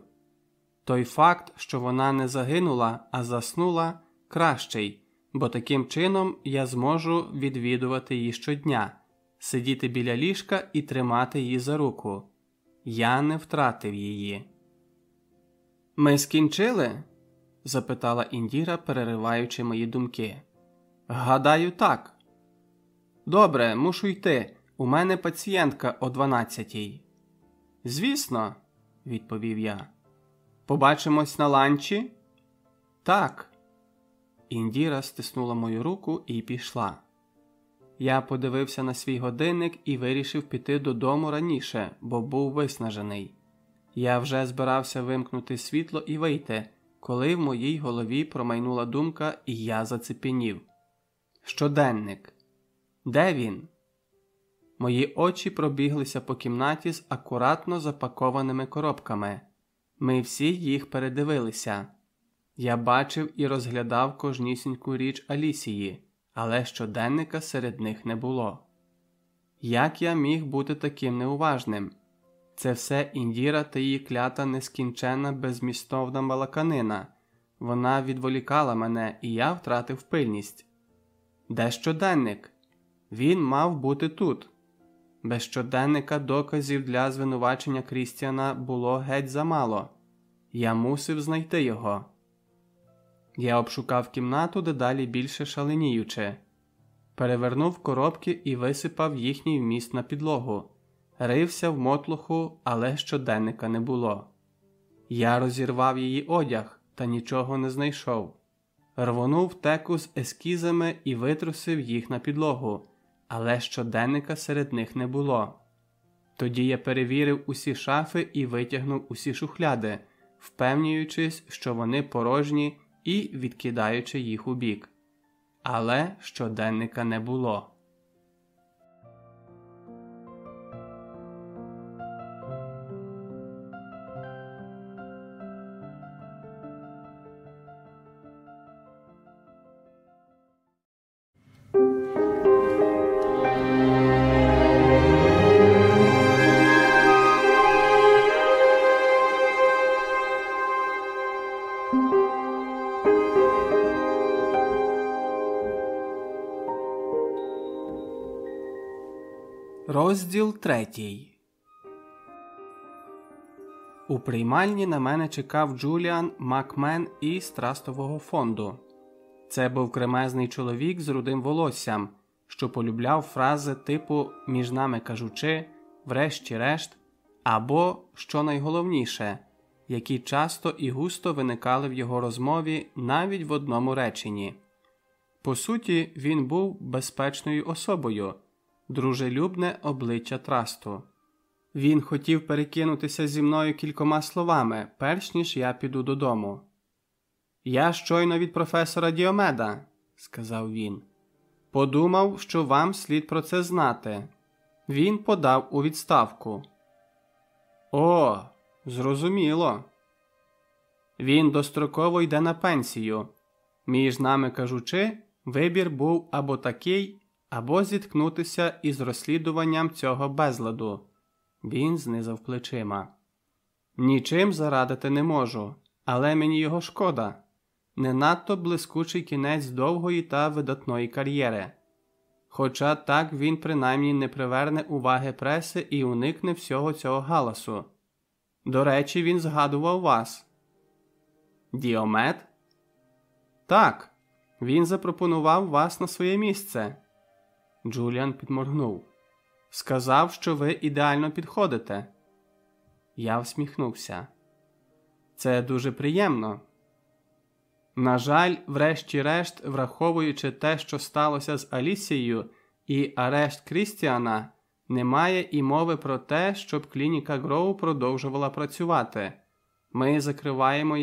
Той факт, що вона не загинула, а заснула, кращий, бо таким чином я зможу відвідувати її щодня, сидіти біля ліжка і тримати її за руку. Я не втратив її. Ми скінчили? запитала Індіра, перериваючи мої думки. Гадаю, так. Добре, мушу йти. У мене пацієнтка о дванадцятій. Звісно, відповів я. Побачимось на ланчі? Так. Індіра стиснула мою руку і пішла. Я подивився на свій годинник і вирішив піти додому раніше, бо був виснажений. Я вже збирався вимкнути світло і вийти, коли в моїй голові промайнула думка, і я зацепенів. Щоденник. Де він? Мої очі пробіглися по кімнаті з акуратно запакованими коробками. Ми всі їх передивилися. Я бачив і розглядав кожнісіньку річ Алісії, але щоденника серед них не було. Як я міг бути таким неуважним? Це все індіра та її клята нескінченна безмістовна балаканина. Вона відволікала мене, і я втратив пильність. Де щоденник? Він мав бути тут. Без щоденника доказів для звинувачення Крістіана було геть замало. Я мусив знайти його. Я обшукав кімнату дедалі більше шаленіючи, перевернув коробки і висипав їхній вміст на підлогу, рився в мотлуху, але щоденника не було. Я розірвав її одяг та нічого не знайшов. Рвонув теку з ескізами і витрусив їх на підлогу, але щоденника серед них не було. Тоді я перевірив усі шафи і витягнув усі шухляди, впевнюючись, що вони порожні і відкидаючи їх у бік. Але щоденника не було. Розділ третій. У приймальні на мене чекав Джуліан Макмен із Трастового фонду. Це був кремезний чоловік з рудим волоссям, що полюбляв фрази типу між нами кажучи, врешті-решт, або що найголовніше, які часто і густо виникали в його розмові навіть в одному реченні. По суті, він був безпечною особою дружелюбне обличчя трасту. Він хотів перекинутися зі мною кількома словами, перш ніж я піду додому. Я щойно від професора Діомеда, сказав він. Подумав, що вам слід про це знати. Він подав у відставку. О, зрозуміло. Він достроково йде на пенсію. Між нами кажучи, вибір був або такий, або зіткнутися із розслідуванням цього безладу. Він знизав плечима. Нічим зарадити не можу, але мені його шкода. Не надто блискучий кінець довгої та видатної кар'єри. Хоча так він принаймні не приверне уваги преси і уникне всього цього галасу. До речі, він згадував вас. Діомет? Так, він запропонував вас на своє місце. Джуліан підморгнув. Сказав, що ви ідеально підходите. Я всміхнувся. Це дуже приємно. На жаль, врешті-решт, враховуючи те, що сталося з Алісією і арешт Крістіана, немає і мови про те, щоб клініка Гроу продовжувала працювати. Ми закриваємо